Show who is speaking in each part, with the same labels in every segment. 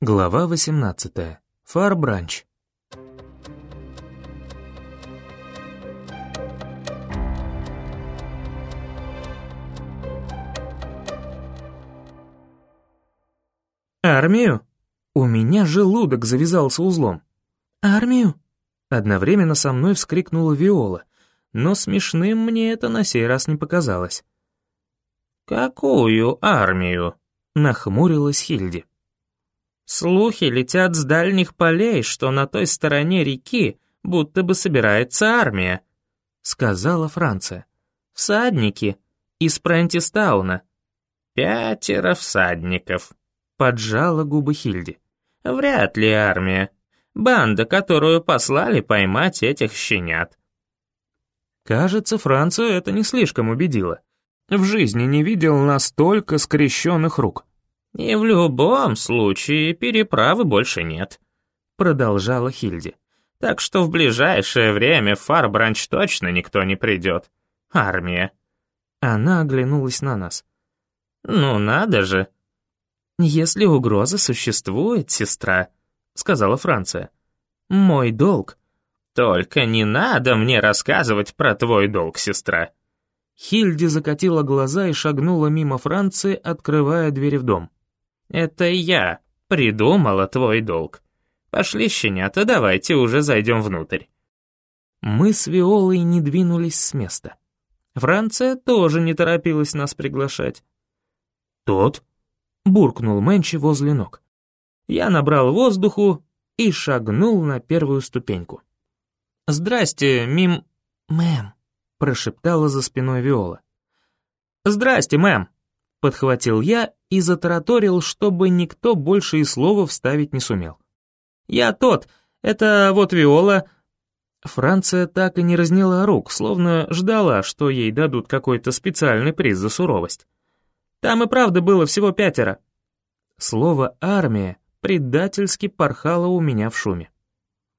Speaker 1: Глава 18. Фарбранч. Армию? У меня желудок завязался узлом. Армию? Одновременно со мной вскрикнула Виола, но смешным мне это на сей раз не показалось.
Speaker 2: «Какую армию?» — нахмурилась Хильди. Слухи летят с дальних полей, что на той стороне реки будто бы собирается армия», — сказала Франция. «Всадники из Прентистауна». «Пятеро всадников», — поджала губы Хильди. «Вряд ли армия. Банда, которую послали поймать этих щенят».
Speaker 1: Кажется, Францию это не слишком убедило. В жизни не видел настолько скрещенных рук.
Speaker 2: «И в любом случае переправы больше нет», — продолжала Хильди. «Так что в ближайшее время в Фарбранч точно никто не придет. Армия».
Speaker 1: Она оглянулась на нас.
Speaker 2: «Ну надо же».
Speaker 1: «Если угроза существует, сестра», — сказала Франция. «Мой долг».
Speaker 2: «Только не надо мне рассказывать про твой долг, сестра».
Speaker 1: Хильди закатила глаза и шагнула мимо Франции, открывая дверь в дом.
Speaker 2: Это я придумала твой долг. Пошли, щенята, давайте уже зайдем внутрь.
Speaker 1: Мы с Виолой не двинулись с места. Франция тоже не торопилась нас приглашать. «Тот?» — буркнул Мэнчи возле ног. Я набрал воздуху и шагнул на первую ступеньку. «Здрасте, мим...» «Мэм», — прошептала за спиной Виола. «Здрасте, мэм», — подхватил я и затараторил, чтобы никто больше и слова вставить не сумел. «Я тот, это вот Виола...» Франция так и не разняла рук, словно ждала, что ей дадут какой-то специальный приз за суровость. Там и правда было всего пятеро. Слово «армия» предательски порхало у меня в шуме.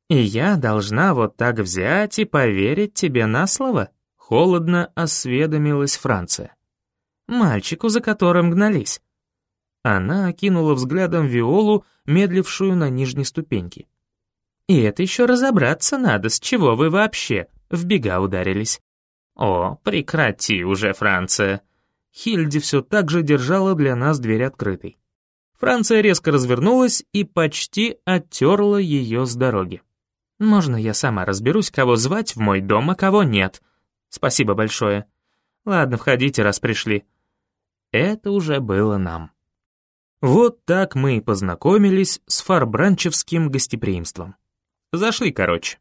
Speaker 1: «И я должна вот так взять и поверить тебе на слово?» Холодно осведомилась Франция. Мальчику, за которым гнались. Она окинула взглядом Виолу, медлившую на нижней ступеньке. «И это еще разобраться надо, с чего вы вообще в бега ударились».
Speaker 2: «О, прекрати уже, Франция!»
Speaker 1: Хильди все так же держала для нас дверь открытой. Франция резко развернулась и почти оттерла ее с дороги. «Можно я сама разберусь, кого звать в мой дом, а кого нет? Спасибо большое. Ладно, входите, раз пришли». Это уже было нам. Вот так мы и познакомились с фарбранчевским гостеприимством. Зашли, короче.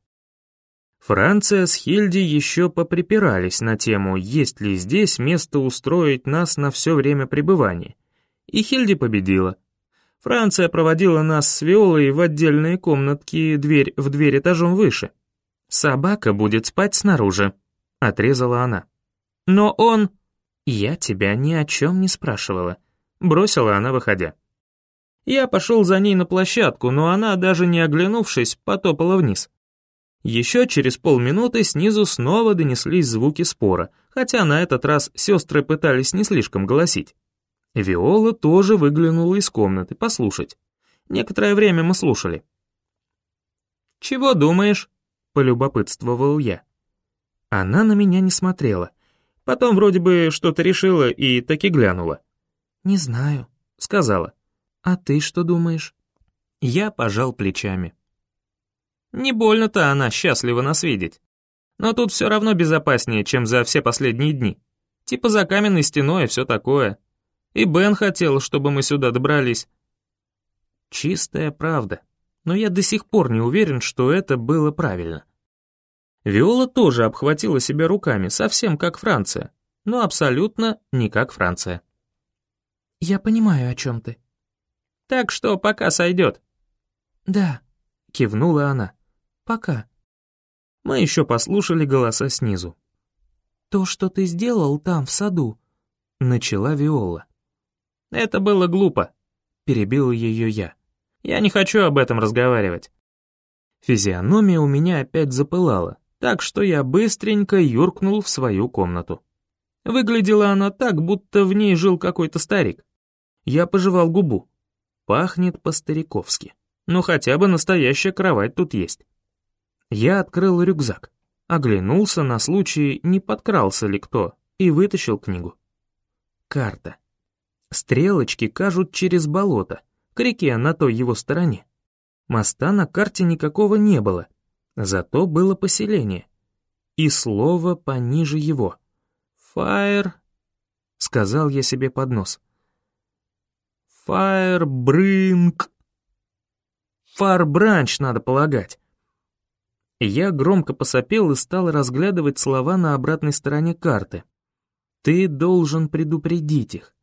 Speaker 1: Франция с Хильди еще поприпирались на тему, есть ли здесь место устроить нас на все время пребывания. И Хильди победила. Франция проводила нас с Виолой в отдельные комнатки, дверь в дверь этажом выше. «Собака будет спать снаружи», — отрезала она. «Но он...» «Я тебя ни о чем не спрашивала бросила она, выходя. Я пошел за ней на площадку, но она, даже не оглянувшись, потопала вниз. Еще через полминуты снизу снова донеслись звуки спора, хотя на этот раз сестры пытались не слишком голосить. Виола тоже выглянула из комнаты послушать. Некоторое время мы слушали. «Чего думаешь?» — полюбопытствовал я. Она на меня не смотрела. Потом вроде бы что-то решила и таки глянула. «Не знаю», — сказала. «А ты что думаешь?» Я пожал плечами. Не больно-то она счастлива нас видеть. Но тут все равно безопаснее, чем за все последние дни. Типа за каменной стеной и все такое. И Бен хотел, чтобы мы сюда добрались. Чистая правда. Но я до сих пор не уверен, что это было правильно. Виола тоже обхватила себя руками, совсем как Франция, но абсолютно не как Франция. «Я понимаю, о чем ты». «Так что пока сойдет». «Да», — кивнула она. «Пока». Мы еще послушали голоса снизу. «То, что ты сделал там, в саду», — начала Виола. «Это было глупо», — перебил ее я. «Я не хочу об этом разговаривать». Физиономия у меня опять запылала, так что я быстренько юркнул в свою комнату. Выглядела она так, будто в ней жил какой-то старик. Я пожевал губу. Пахнет по-стариковски. Ну хотя бы настоящая кровать тут есть. Я открыл рюкзак, оглянулся на случай, не подкрался ли кто, и вытащил книгу. Карта. Стрелочки кажут через болото, к реке на той его стороне. Моста на карте никакого не было, зато было поселение. И слово пониже его. «Фаер», — сказал я себе под нос. «Фаербрынк». «Фарбранч», надо полагать. Я громко посопел и стал разглядывать слова на обратной стороне карты. «Ты должен предупредить их».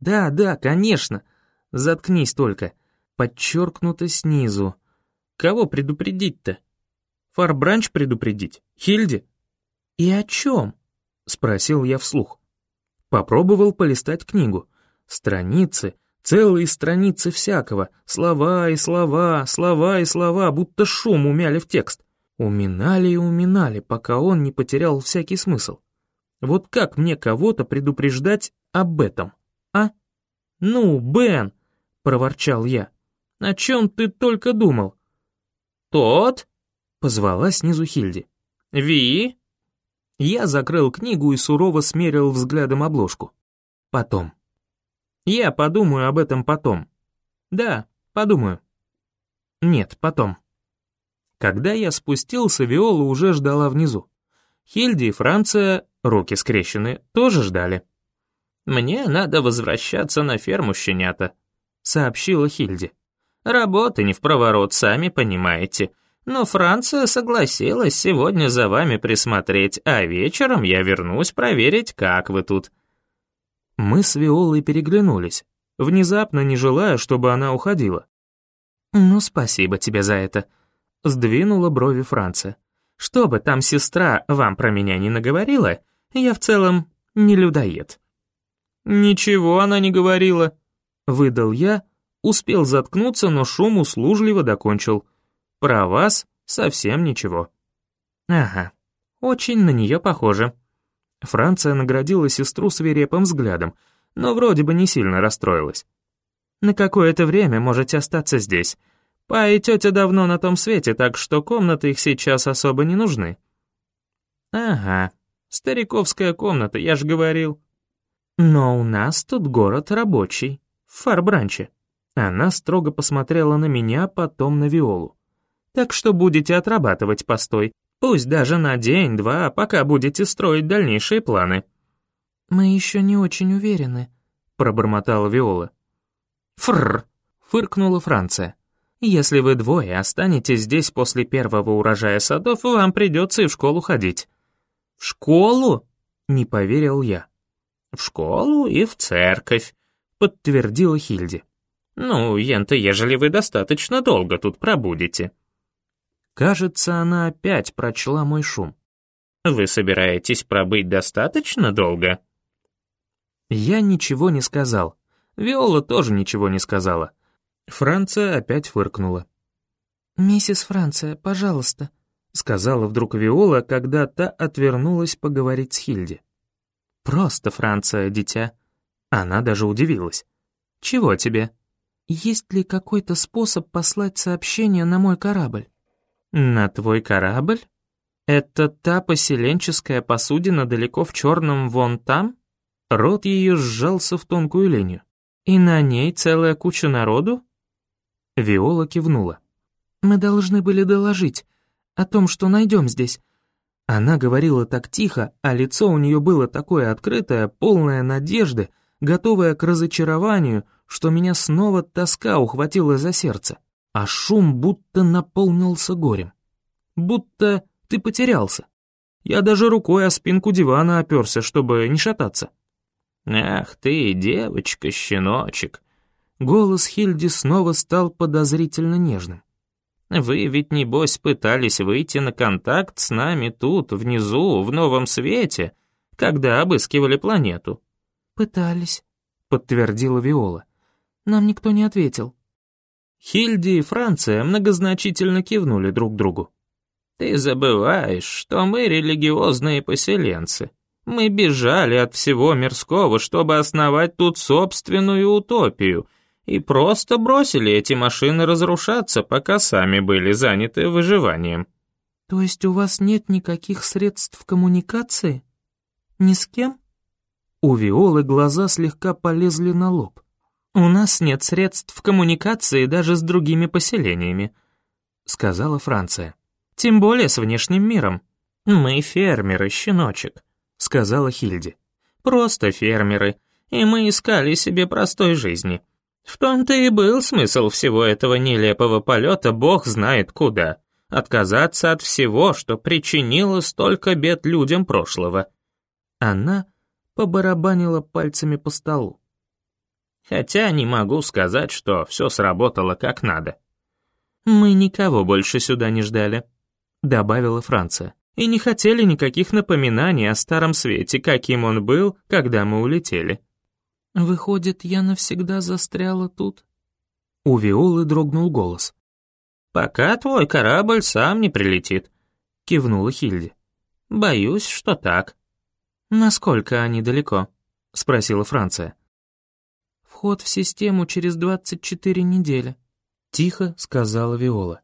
Speaker 1: «Да, да, конечно. Заткнись только. Подчеркнуто снизу. Кого предупредить-то? Фарбранч предупредить? Хильди?» «И о чем?» — спросил я вслух. Попробовал полистать книгу. Страницы, целые страницы всякого, слова и слова, слова и слова, будто шум умяли в текст. Уминали и уминали, пока он не потерял всякий смысл. Вот как мне кого-то предупреждать об этом, а? «Ну, Бен!» — проворчал я. «О чем ты только думал?» «Тот?» — позвала снизу Хильди. «Ви?» Я закрыл книгу и сурово смерил взглядом обложку. Потом. Я подумаю об этом потом. Да, подумаю. Нет, потом. Когда я спустился, Виола уже ждала внизу. Хильди и Франция, руки скрещены, тоже ждали. «Мне надо возвращаться на ферму, щенята», — сообщила Хильди. «Работа не в проворот, сами понимаете. Но Франция согласилась сегодня за вами присмотреть, а вечером я вернусь проверить, как вы тут». Мы с Виолой переглянулись, внезапно не желая, чтобы она уходила. «Ну, спасибо тебе за это», — сдвинула брови Франция. «Что бы там сестра вам про меня не наговорила, я в целом не людоед». «Ничего она не говорила», — выдал я, успел заткнуться, но шум услужливо докончил. «Про вас совсем ничего». «Ага, очень на нее похоже». Франция наградила сестру свирепым взглядом, но вроде бы не сильно расстроилась. «На какое-то время можете остаться здесь. Па и тетя давно на том свете, так что комнаты их сейчас особо не нужны». «Ага, стариковская комната, я ж говорил». «Но у нас тут город рабочий, в Фарбранче». Она строго посмотрела на меня, потом на Виолу. «Так что будете отрабатывать постой, пусть даже на день-два, пока будете строить дальнейшие планы». «Мы еще не очень уверены», — пробормотала Виола. «Фррр», — фыркнула Франция. «Если вы двое останетесь здесь после первого урожая садов, вам придется и в школу ходить». «В школу?» — не поверил я. «В школу и в церковь», — подтвердила Хильди. «Ну, ента, ежели вы достаточно долго тут пробудете». Кажется, она опять прочла мой шум. «Вы собираетесь пробыть достаточно долго?» Я ничего не сказал. Виола тоже ничего не сказала. Франция опять фыркнула.
Speaker 2: «Миссис Франция, пожалуйста», —
Speaker 1: сказала вдруг Виола, когда та отвернулась поговорить с Хильди. «Просто Франция, дитя». Она даже удивилась. «Чего тебе?»
Speaker 2: «Есть ли какой-то способ послать сообщение на мой корабль?»
Speaker 1: «На твой корабль? Это та поселенческая посудина далеко в черном вон там?» Рот ее сжался в тонкую линию. «И на ней целая куча народу?» Виола кивнула.
Speaker 2: «Мы должны были доложить о том, что найдем здесь,
Speaker 1: она говорила так тихо, а лицо у нее было такое открытое, полное надежды, готовое к разочарованию, что меня снова тоска ухватила за сердце, а шум будто наполнился горем. Будто ты потерялся. Я даже рукой о спинку дивана оперся, чтобы не шататься. «Ах ты, девочка-щеночек!» Голос Хильди снова стал подозрительно нежным. Вы ведь, небось, пытались выйти на контакт с нами тут, внизу, в новом свете, когда обыскивали планету».
Speaker 2: «Пытались», —
Speaker 1: подтвердила Виола.
Speaker 2: «Нам никто не ответил».
Speaker 1: Хильди и Франция многозначительно кивнули друг другу. «Ты забываешь, что мы религиозные поселенцы. Мы бежали от всего мирского, чтобы основать тут собственную утопию,
Speaker 2: и просто бросили эти машины разрушаться, пока сами были заняты выживанием.
Speaker 1: То есть у вас нет никаких средств коммуникации? Ни с кем? У Виолы глаза слегка полезли на лоб. «У нас нет средств коммуникации даже с другими поселениями», — сказала Франция. «Тем более с внешним миром. Мы фермеры, щеночек», — сказала Хильди. «Просто фермеры, и мы искали себе простой жизни. В том-то и был смысл всего этого нелепого полета бог знает куда. Отказаться от всего, что причинило столько бед людям прошлого». Она побарабанила пальцами по столу. Хотя не могу сказать, что все сработало как надо. «Мы никого больше сюда не ждали», — добавила Франция. «И не хотели никаких напоминаний о старом свете, каким он был, когда мы улетели». «Выходит, я навсегда застряла тут?» У Виолы дрогнул голос. «Пока твой корабль сам не прилетит», — кивнула Хильди. «Боюсь, что так». «Насколько они далеко?» — спросила Франция. «Вход в систему через 24 недели», — тихо сказала Виола.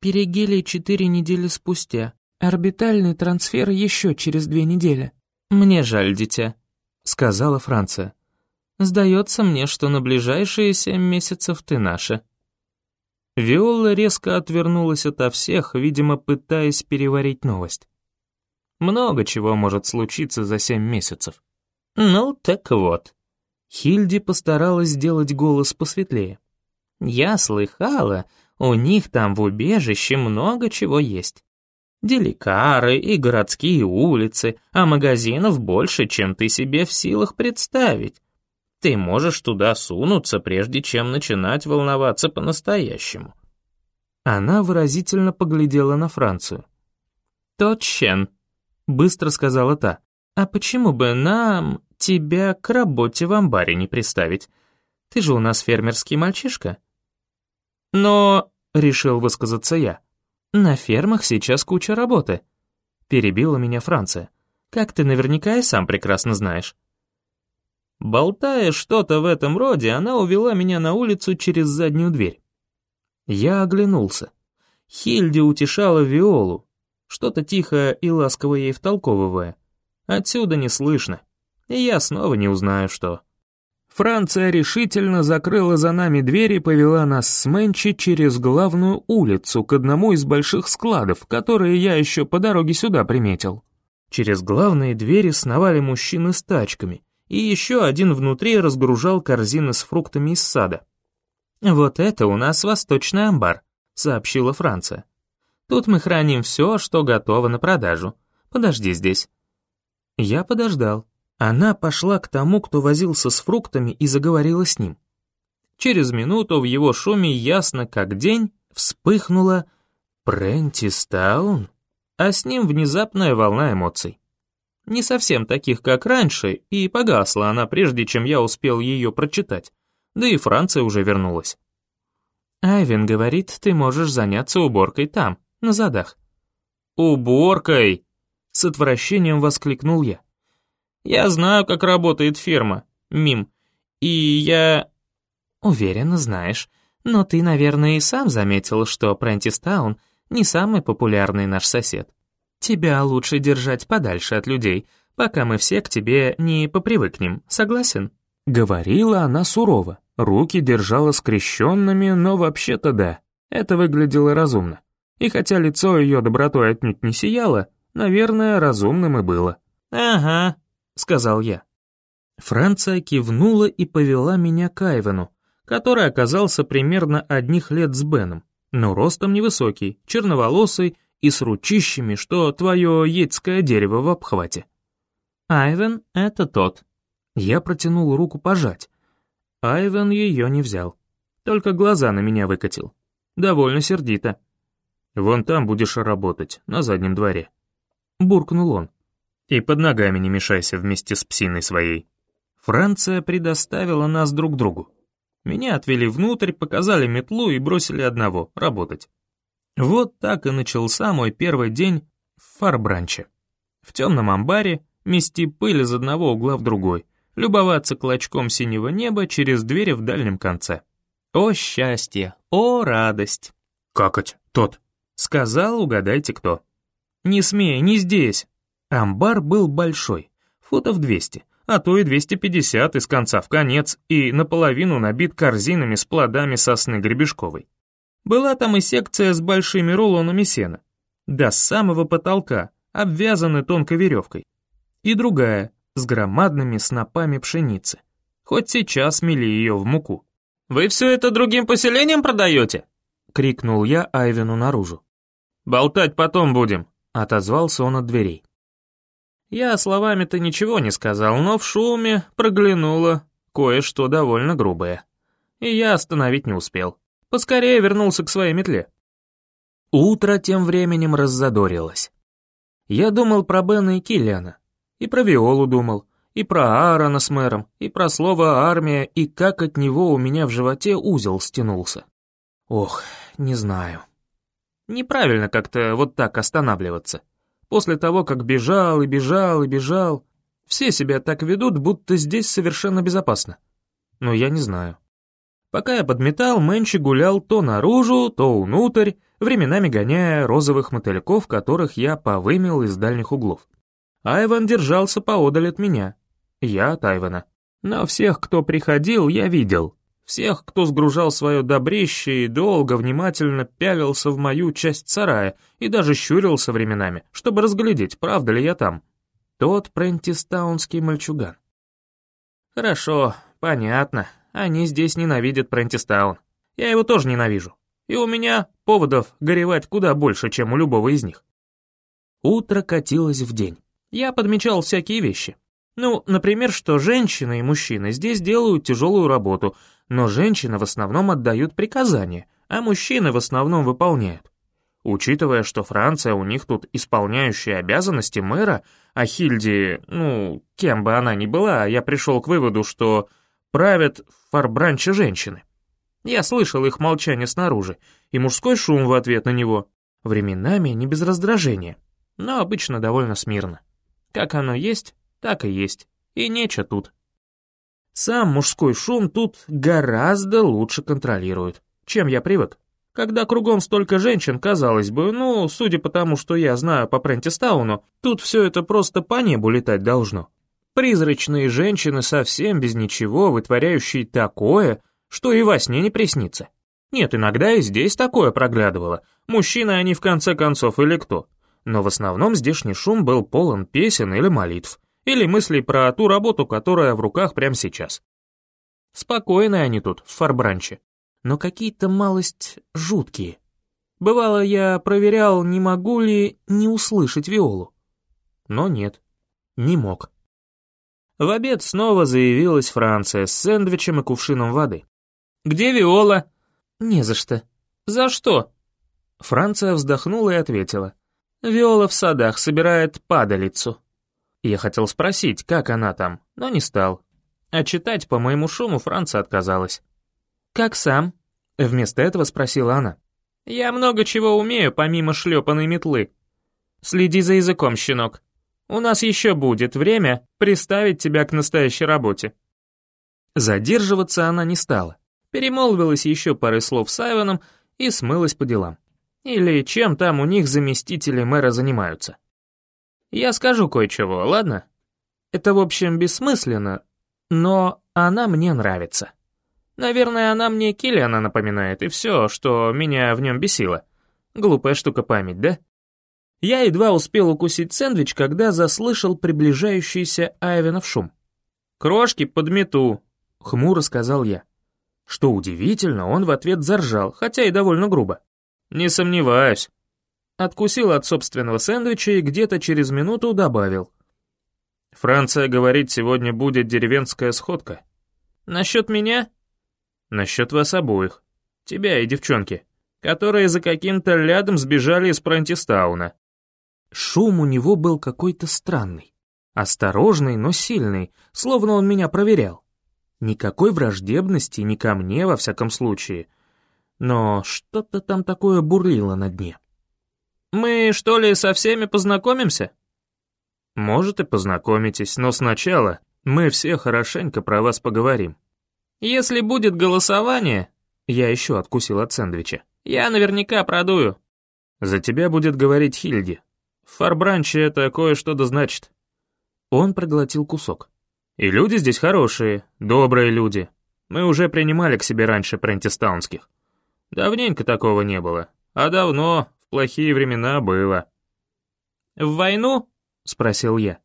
Speaker 1: «Перигелий четыре недели спустя. Орбитальный трансфер еще через две недели». «Мне жаль, дитя», — сказала Франция. «Сдается мне, что на ближайшие семь месяцев ты наша». Виола резко отвернулась ото всех, видимо, пытаясь переварить новость. Много чего может случиться за семь месяцев. Ну, так вот. Хильди постаралась сделать голос посветлее. Я слыхала, у них там в убежище много чего есть. Деликары и городские улицы, а магазинов больше, чем ты себе в силах представить. Ты можешь туда сунуться, прежде чем начинать волноваться по-настоящему. Она выразительно поглядела на Францию. «Точен», Быстро сказала та. «А почему бы нам тебя к работе в амбаре не приставить? Ты же у нас фермерский мальчишка». «Но...» — решил высказаться я. «На фермах сейчас куча работы», — перебила меня Франция. «Как ты наверняка и сам прекрасно знаешь». Болтая что-то в этом роде, она увела меня на улицу через заднюю дверь. Я оглянулся. Хильди утешала Виолу, что-то тихо и ласково ей втолковывая. Отсюда не слышно, и я снова не узнаю, что. Франция решительно закрыла за нами дверь и повела нас с Мэнчи через главную улицу к одному из больших складов, которые я еще по дороге сюда приметил. Через главные двери сновали мужчины с тачками, и еще один внутри разгружал корзины с фруктами из сада. «Вот это у нас восточный амбар», — сообщила Франция. Тут мы храним все, что готово на продажу. Подожди здесь». Я подождал. Она пошла к тому, кто возился с фруктами, и заговорила с ним. Через минуту в его шуме ясно как день вспыхнула Прентистаун, а с ним внезапная волна эмоций. Не совсем таких, как раньше, и погасла она прежде, чем я успел ее прочитать. Да и Франция уже вернулась. «Айвен говорит, ты можешь заняться уборкой там», на задах. «Уборкой!» — с отвращением воскликнул я. «Я знаю, как работает ферма, Мим, и я...» «Уверенно знаешь, но ты, наверное, и сам заметил, что Прентистаун не самый популярный наш сосед. Тебя лучше держать подальше от людей, пока мы все к тебе не попривыкнем, согласен?» Говорила она сурово, руки держала скрещенными, но вообще-то да, это выглядело разумно. И хотя лицо ее добротой отнюдь не сияло, наверное, разумным и было. «Ага», — сказал я. Франция кивнула и повела меня к Айвену, который оказался примерно одних лет с Беном, но ростом невысокий, черноволосый и с ручищами, что твое едское дерево в обхвате. «Айвен — это тот». Я протянул руку пожать. Айвен ее не взял, только глаза на меня выкатил. Довольно сердито. «Вон там будешь работать, на заднем дворе», — буркнул он. «И под ногами не мешайся вместе с псиной своей». Франция предоставила нас друг другу. Меня отвели внутрь, показали метлу и бросили одного, работать. Вот так и начался мой первый день в фарбранче. В темном амбаре мести пыль из одного угла в другой, любоваться клочком синего неба через двери в дальнем конце. О счастье, о радость.
Speaker 2: «Какать, тот?»
Speaker 1: Сказал, угадайте кто. Не смей, не здесь. Амбар был большой, футов 200, а то и 250 из конца в конец, и наполовину набит корзинами с плодами сосны гребешковой. Была там и секция с большими рулонами сена, до самого потолка, обвязаны тонкой веревкой, и другая, с громадными снопами пшеницы. Хоть сейчас мели ее в муку. «Вы все это другим поселениям продаете?» — крикнул я Айвину наружу. «Болтать потом будем», — отозвался он от дверей. Я словами-то ничего не сказал, но в шуме проглянуло кое-что довольно грубое. И я остановить не успел. Поскорее вернулся к своей метле. Утро тем временем раззадорилось. Я думал про Бена и Киллиана, и про Виолу думал, и про Аарона с мэром, и про слово «армия», и как от него у меня в животе узел стянулся. Ох, не знаю. Неправильно как-то вот так останавливаться. После того, как бежал и бежал и бежал, все себя так ведут, будто здесь совершенно безопасно. Но я не знаю. Пока я подметал, Мэнчи гулял то наружу, то внутрь, временами гоняя розовых мотыльков, которых я повымел из дальних углов. Айван держался поодаль от меня. Я от Айвана. Но всех, кто приходил, я видел. Всех, кто сгружал свое добрище и долго внимательно пялился в мою часть сарая и даже щурился временами, чтобы разглядеть, правда ли я там. Тот прентистаунский мальчуган. Хорошо, понятно. Они здесь ненавидят Прентистаун. Я его тоже ненавижу. И у меня поводов горевать куда больше, чем у любого из них. Утро катилось в день. Я подмечал всякие вещи. Ну, например, что женщины и мужчины здесь делают тяжелую работу, но женщины в основном отдают приказания, а мужчины в основном выполняют. Учитывая, что Франция у них тут исполняющая обязанности мэра, а Хильди, ну, кем бы она ни была, я пришел к выводу, что правят в женщины. Я слышал их молчание снаружи, и мужской шум в ответ на него. Временами не без раздражения, но обычно довольно смирно. Как оно есть, так и есть, и нечего тут. Сам мужской шум тут гораздо лучше контролируют, чем я привык. Когда кругом столько женщин, казалось бы, ну, судя по тому, что я знаю по Прентистауну, тут все это просто по небу летать должно. Призрачные женщины совсем без ничего, вытворяющие такое, что и во сне не приснится. Нет, иногда и здесь такое проглядывало. Мужчины они в конце концов или кто. Но в основном здешний шум был полон песен или молитв или мыслей про ту работу, которая в руках прямо сейчас. Спокойные они тут, в фарбранче, но какие-то малость жуткие. Бывало, я проверял, не могу ли не услышать Виолу. Но нет, не мог. В обед снова заявилась Франция с сэндвичем и кувшином воды. «Где Виола?» «Не за что». «За что?» Франция вздохнула и ответила. «Виола в садах собирает падалицу». Я хотел спросить, как она там, но не стал. А читать по моему шуму Франция отказалась. «Как сам?» — вместо этого спросила она. «Я много чего умею, помимо шлепанной метлы. Следи за языком, щенок. У нас еще будет время приставить тебя к настоящей работе». Задерживаться она не стала. Перемолвилась еще парой слов с Айваном и смылась по делам. Или чем там у них заместители мэра занимаются. Я скажу кое-чего, ладно? Это, в общем, бессмысленно, но она мне нравится. Наверное, она мне Киллиана напоминает, и все, что меня в нем бесило. Глупая штука память, да? Я едва успел укусить сэндвич, когда заслышал приближающийся Айвенов шум. «Крошки подмету», — хмуро сказал я. Что удивительно, он в ответ заржал, хотя и довольно грубо. «Не сомневаюсь», Откусил от собственного сэндвича и где-то через минуту добавил. «Франция говорит, сегодня будет деревенская сходка». «Насчет меня?» «Насчет вас обоих. Тебя и девчонки, которые за каким-то лядом сбежали из Прантистауна». Шум у него был какой-то странный. Осторожный, но сильный, словно он меня проверял. Никакой враждебности ни ко мне, во всяком случае. Но что-то там такое бурлило на дне. Мы, что ли, со всеми познакомимся?» «Может, и познакомитесь, но сначала мы все хорошенько про вас поговорим». «Если будет голосование...» Я еще откусил от сэндвича.
Speaker 2: «Я наверняка продую».
Speaker 1: «За тебя будет говорить Хильди. В Фарбранче это кое-что да значит». Он проглотил кусок. «И люди здесь хорошие, добрые люди. Мы уже принимали к себе раньше прентистаунских. Давненько такого не было, а давно, плохие времена, было».
Speaker 2: «В войну?» — спросил я.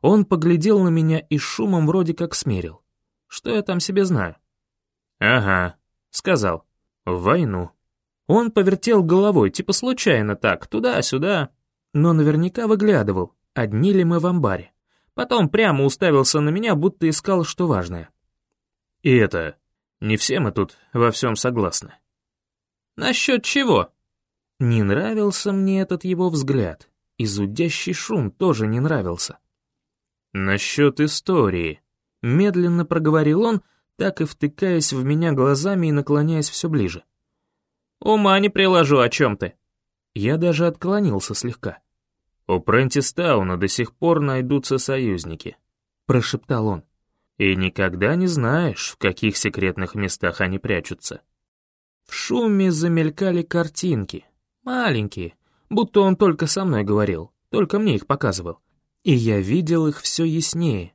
Speaker 1: Он поглядел на меня и шумом вроде как смерил. Что я там себе знаю? «Ага», — сказал. «В войну». Он повертел головой, типа случайно так, туда-сюда, но наверняка выглядывал, одни ли мы в амбаре. Потом прямо уставился на меня, будто искал что важное. И это, не все мы тут во всем согласны.
Speaker 2: Насчет чего?
Speaker 1: Не нравился мне этот его взгляд, и зудящий шум тоже не нравился. Насчет истории. Медленно проговорил он, так и втыкаясь в меня глазами и наклоняясь все ближе.
Speaker 2: «Ума не приложу, о чем ты».
Speaker 1: Я даже отклонился слегка. «У Прентистауна до сих пор найдутся союзники», — прошептал он. «И никогда не знаешь, в каких секретных местах они прячутся». В шуме замелькали картинки, маленькие, будто он только со мной говорил, только мне их показывал. И я видел их все яснее,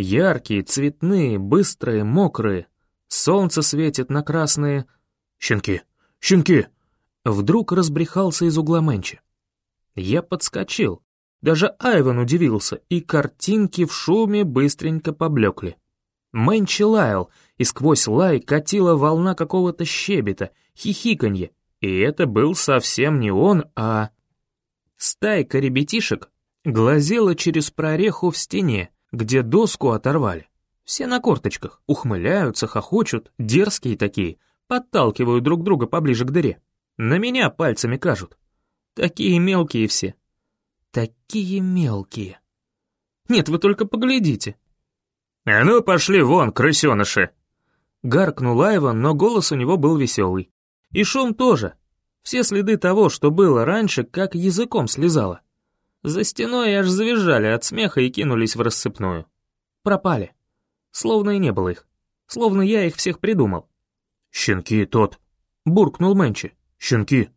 Speaker 1: Яркие, цветные, быстрые, мокрые. Солнце светит на красные... «Щенки! Щенки!» Вдруг разбрехался из угла Мэнчи. Я подскочил. Даже Айван удивился, и картинки в шуме быстренько поблекли. Мэнчи лаял, и сквозь лай катила волна какого-то щебета, хихиканье. И это был совсем не он, а... Стайка ребятишек глазела через прореху в стене, где доску оторвали. Все на корточках, ухмыляются, хохочут, дерзкие такие, подталкивают друг друга поближе к дыре. На меня пальцами кажут. Такие мелкие все. Такие мелкие. Нет, вы только поглядите. «А ну, пошли вон, крысеныши!» Гаркнул Айван, но голос у него был веселый. И шум тоже. Все следы того, что было раньше, как языком слезало. За стеной аж завизжали от смеха и кинулись в рассыпную. Пропали. Словно и не было их. Словно я их всех придумал. «Щенки тот!» — буркнул Мэнчи. «Щенки!»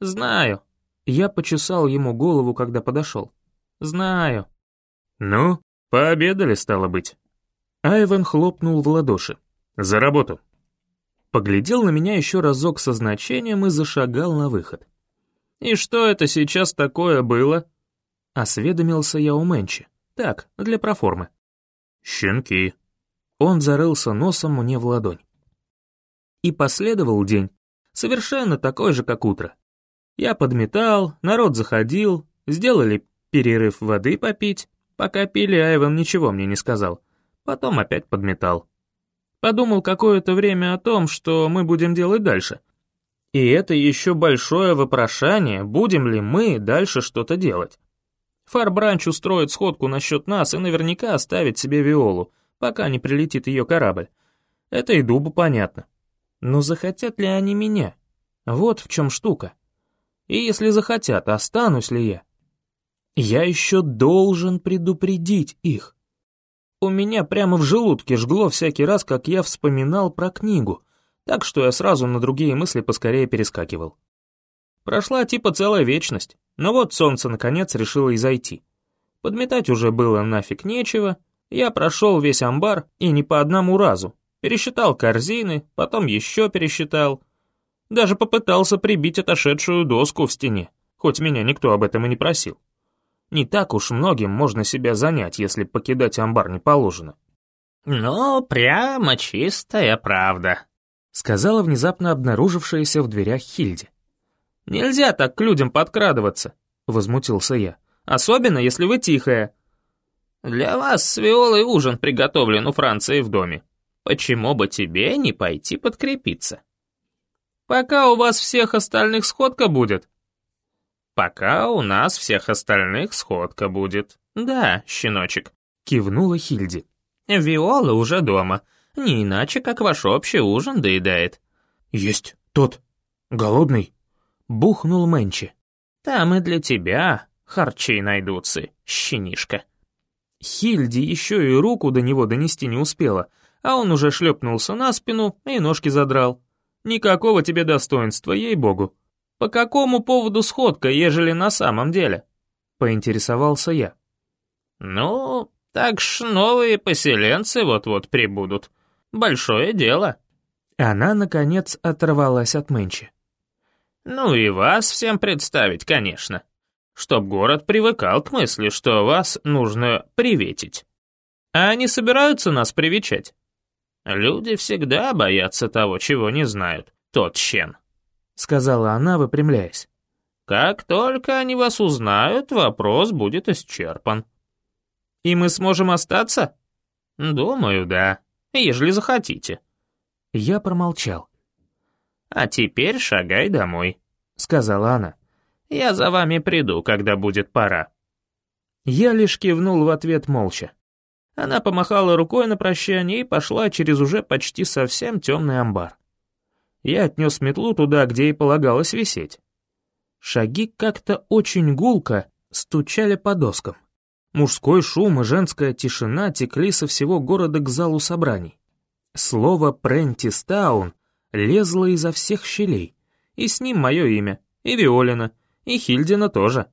Speaker 1: «Знаю». Я почесал ему голову, когда подошел. «Знаю». «Ну, пообедали, стало быть». Айвен хлопнул в ладоши. «За работу!» Поглядел на меня еще разок со значением и зашагал на выход. «И что это сейчас такое было?» Осведомился я у Мэнчи. Так, для проформы. «Щенки». Он зарылся носом мне в ладонь. И последовал день, совершенно такой же, как утро. Я подметал, народ заходил, сделали перерыв воды попить. Пока пили, Айван ничего мне не сказал. Потом опять подметал. Подумал какое-то время о том, что мы будем делать дальше. И это еще большое вопрошание, будем ли мы дальше что-то делать. Фарбранч устроит сходку насчет нас и наверняка оставит себе Виолу, пока не прилетит ее корабль. Это и Дубу понятно. Но захотят ли они меня? Вот в чем штука. И если захотят, останусь ли я? Я еще должен предупредить их. У меня прямо в желудке жгло всякий раз, как я вспоминал про книгу, так что я сразу на другие мысли поскорее перескакивал. Прошла типа целая вечность, но вот солнце наконец решило изойти. Подметать уже было нафиг нечего, я прошел весь амбар и не по одному разу. Пересчитал корзины, потом еще пересчитал. Даже попытался прибить отошедшую доску в стене, хоть меня никто об этом и не просил. Не так уж многим можно себя занять, если покидать амбар не положено.
Speaker 2: «Ну, прямо чистая правда», — сказала внезапно обнаружившаяся в дверях Хильди. «Нельзя так к людям подкрадываться», — возмутился я. «Особенно, если вы тихая». «Для вас с Виолой ужин приготовлен у Франции в доме. Почему бы тебе не пойти подкрепиться?» «Пока у вас всех остальных сходка будет». «Пока у нас всех остальных сходка будет. Да, щеночек», — кивнула Хильди. «Виола уже дома, не иначе, как ваш общий ужин доедает».
Speaker 1: «Есть тот, голодный», бухнул Мэнчи.
Speaker 2: «Там и для тебя харчи найдутся, щенишка».
Speaker 1: Хильди еще и руку до него донести не успела, а он уже шлепнулся на спину и ножки задрал. Никакого тебе достоинства, ей-богу. По какому поводу сходка, ежели на самом деле?» Поинтересовался я.
Speaker 2: «Ну, так ж новые поселенцы вот-вот прибудут. Большое дело».
Speaker 1: Она, наконец, оторвалась от Мэнчи.
Speaker 2: «Ну и вас всем представить, конечно. Чтоб город привыкал к мысли, что вас нужно приветить. А они собираются нас привечать? Люди всегда боятся того, чего не знают. Тот щен», —
Speaker 1: сказала она, выпрямляясь.
Speaker 2: «Как только они вас узнают, вопрос будет исчерпан».
Speaker 1: «И мы сможем остаться?»
Speaker 2: «Думаю, да, ежели захотите».
Speaker 1: Я промолчал.
Speaker 2: «А теперь шагай домой», — сказала она. «Я за вами приду, когда будет пора».
Speaker 1: Я лишь кивнул в ответ молча. Она помахала рукой на прощание и пошла через уже почти совсем темный амбар. Я отнес метлу туда, где и полагалось висеть. Шаги как-то очень гулко стучали по доскам. Мужской шум и женская тишина текли со всего города к залу собраний. Слово «Прентистаун» лезло изо всех щелей, и с ним мое имя, и Виолина, и Хильдина тоже.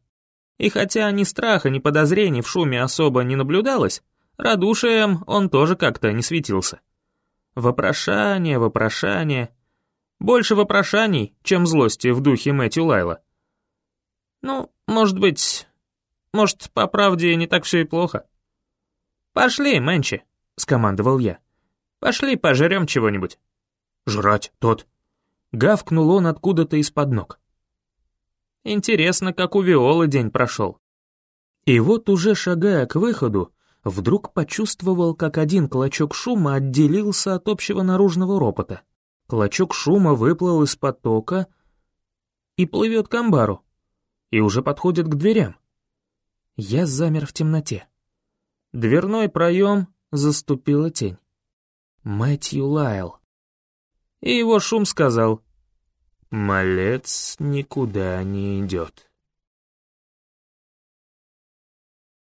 Speaker 1: И хотя ни страха, ни подозрений в шуме особо не наблюдалось, радушием он тоже как-то не светился. Вопрошание, вопрошание. Больше вопрошаний, чем злости в духе Мэтью Лайла. Ну, может быть... Может, по правде не так все и плохо. «Пошли, Мэнчи», — скомандовал я. Пошли пожрем чего-нибудь».
Speaker 2: «Жрать, тот».
Speaker 1: Гавкнул он откуда-то из-под ног. Интересно, как у Виолы день прошел. И вот уже шагая к выходу, вдруг почувствовал, как один клочок шума отделился от общего наружного ропота. Клочок шума выплыл из потока и плывет к амбару, и уже подходит к дверям. Я замер в темноте. Дверной проем заступила тень. Мэтью Лайл. И его шум сказал, «Малец никуда не идет».